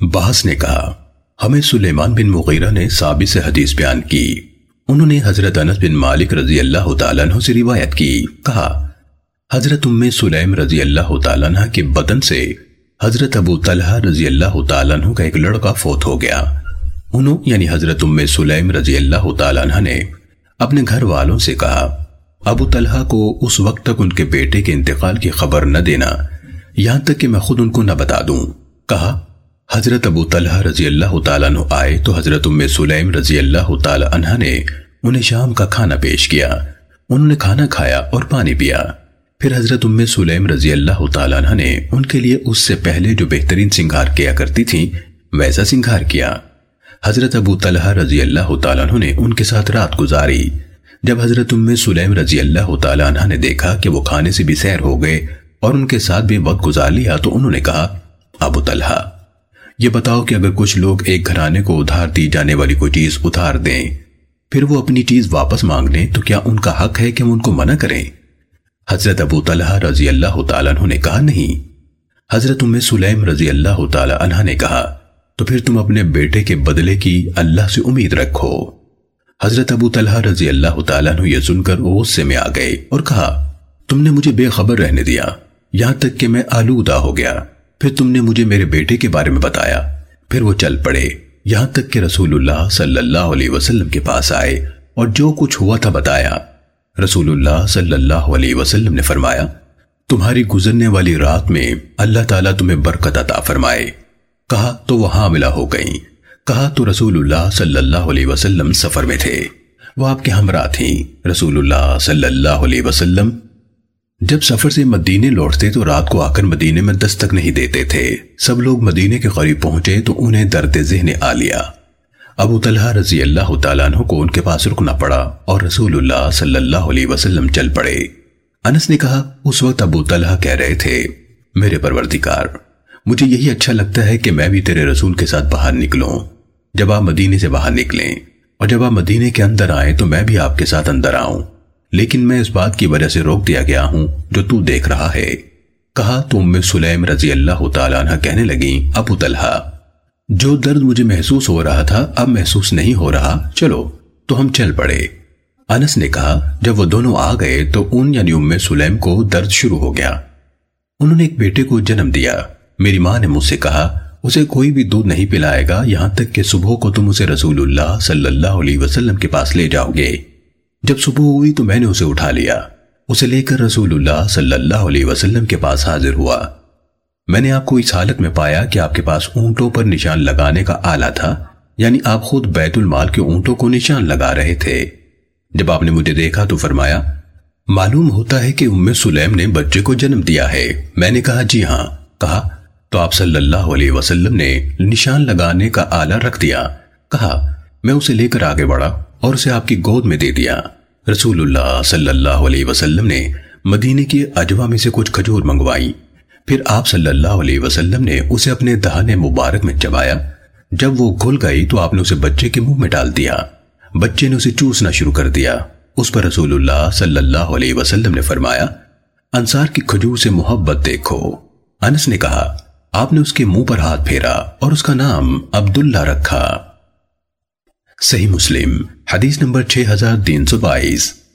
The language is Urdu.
بحث نے کہا، ہمیں سلیمان بن مغیرہ نے ثابت سے حدیث بیان کی۔ انہوں نے حضرت انس بن مالک رضی اللہ تعالیٰ عنہ سے روایت کی۔ کہا، حضرت ام سلیم رضی اللہ تعالیٰ عنہ کے بدن سے حضرت ابو طلحہ رضی اللہ تعالیٰ عنہ کا ایک لڑکا فوت ہو گیا۔ انہوں یعنی حضرت ام سلیم رضی اللہ تعالیٰ عنہ نے اپنے گھر والوں سے کہا، ابو طلحہ کو اس وقت تک ان کے بیٹے کے انتقال کی خبر نہ دینا، یہاں تک کہ میں خود ان کو نہ بتا دوں۔ کہا حضرت ابو طلحہ رضی اللہ تعالیٰ عنہ آئے تو حضرت ام سلیم رضی اللہ تعالیٰ عنہ نے انہیں شام کا کھانا پیش کیا۔ انہوں نے کھانا کھایا اور پانی پیا۔ پھر حضرت ام سلیم رضی اللہ تعالیٰ عنہ نے ان کے لیے اس سے پہلے جو بہترین سنگھار کیا کرتی تھی ویسا سنگھار کیا۔ حضرت ابو طلحہ رضی اللہ تعالیٰ عنہ نے ان کے ساتھ رات گزاری۔ جب حضرت ام سلیم رضی اللہ تعالیٰ عنہ نے دیکھا کہ وہ کھانے سے بھی سیر ہو گئے اور ان کے ساتھ بھی وقت گزار لیا تو انہوں نے کہا، ابو طلحہ یہ بتاؤ کہ اگر کچھ لوگ ایک گھرانے کو ادھار دی جانے والی کوئی چیز ادھار دیں، پھر وہ اپنی چیز واپس مانگ لیں، تو کیا ان کا حق ہے کہ وہ ان کو منع کریں؟ حضرت ابو طلحہ رضی اللہ تعالیٰ عنہ نے کہا، نہیں. حضرت ام سلیم رضی اللہ تعالیٰ عنہ نے کہا، تو پھر تم اپنے بیٹے کے بدلے کی اللہ سے امید رکھو. حضرت ابو طلحہ رضی اللہ تعالیٰ عنہ یہ سن کر غصے میں آ گئے اور کہا، تم نے مجھے بے خبر رہنے دیا، یہاں تک کہ میں آلودہ ہو گیا۔ پھر تم نے مجھے میرے بیٹے کے بارے میں بتایا۔ پھر وہ چل پڑے۔ یہاں تک کہ رسول اللہ صلی اللہ علیہ وسلم کے پاس آئے اور جو کچھ ہوا تھا بتایا۔ رسول اللہ صلی اللہ علیہ وسلم نے فرمایا، تمہاری گزرنے والی رات میں اللہ تعالیٰ تمہیں برکت عطا فرمائے۔ کہا تو وہ حاملہ ہو گئیں۔ کہا تو رسول اللہ صلی اللہ علیہ وسلم سفر میں تھے۔ وہ آپ کے ہمراہ تھیں۔ رسول اللہ صلی اللہ علیہ وسلم جب سفر سے مدینے لوٹتے تو رات کو آ کر مدینے میں دستک نہیں دیتے تھے۔ سب لوگ مدینے کے قریب پہنچے تو انہیں درد ذہن آ لیا۔ ابو طلحہ رضی اللہ تعالیٰ عنہ کو ان کے پاس رکنا پڑا اور رسول اللہ صلی اللہ علیہ وسلم چل پڑے۔ انس نے کہا، اس وقت ابو طلحہ کہہ رہے تھے، میرے پروردگار، مجھے یہی اچھا لگتا ہے کہ میں بھی تیرے رسول کے ساتھ باہر نکلوں۔ جب آپ مدینے سے باہر نکلیں اور جب آپ مدینے کے اندر آئیں تو میں بھی آپ کے ساتھ اندر آؤں۔ لیکن میں اس بات کی وجہ سے روک دیا گیا ہوں جو تو دیکھ رہا ہے۔ کہا تو ام سلیم رضی اللہ تعالیٰ عنہ کہنے لگی ابو طلحہ، جو درد مجھے محسوس ہو رہا تھا، اب محسوس نہیں ہو رہا، چلو، تو ہم چل پڑے۔ انس نے کہا، جب وہ دونوں آ گئے تو ان یعنی ام سلیم کو درد شروع ہو گیا۔ انہوں نے ایک بیٹے کو جنم دیا۔ میری ماں نے مجھ سے کہا، اسے کوئی بھی دودھ نہیں پلائے گا، یہاں تک کہ صبح کو تم اسے رسول اللہ صلی اللہ علیہ وسلم کے پاس لے جاؤ گے۔ جب صبح ہوئی تو میں نے اسے اٹھا لیا۔ اسے لے کر رسول اللہ صلی اللہ علیہ وسلم کے پاس حاضر ہوا۔ میں نے آپ کو اس حالت میں پایا کہ آپ کے پاس اونٹوں پر نشان لگانے کا آلہ تھا یعنی آپ خود بیت المال کے اونٹوں کو نشان لگا رہے تھے۔ جب آپ نے مجھے دیکھا تو فرمایا، معلوم ہوتا ہے کہ ام سلیم نے بچے کو جنم دیا ہے۔ میں نے کہا جی ہاں۔ کہا، تو آپ صلی اللہ علیہ وسلم نے نشان لگانے کا آلہ رکھ دیا۔ کہا میں اسے لے کر آگے بڑھا اور اسے آپ کی گود میں دے دیا۔ رسول اللہ صلی اللہ علیہ وسلم نے مدینے کی اجوا میں سے کچھ کھجور منگوائی۔ پھر آپ صلی اللہ علیہ وسلم نے اسے اپنے دہانے مبارک میں چبایا۔ جب وہ گھل گئی تو آپ نے اسے بچے کے منہ میں ڈال دیا۔ بچے نے اسے چوسنا شروع کر دیا۔ اس پر رسول اللہ صلی اللہ علیہ وسلم نے فرمایا، انصار کی کھجور سے محبت دیکھو۔ انس نے کہا، آپ نے اس کے منہ پر ہاتھ پھیرا اور اس کا نام عبداللہ رکھا۔ صحیح مسلم حدیث نمبر 6322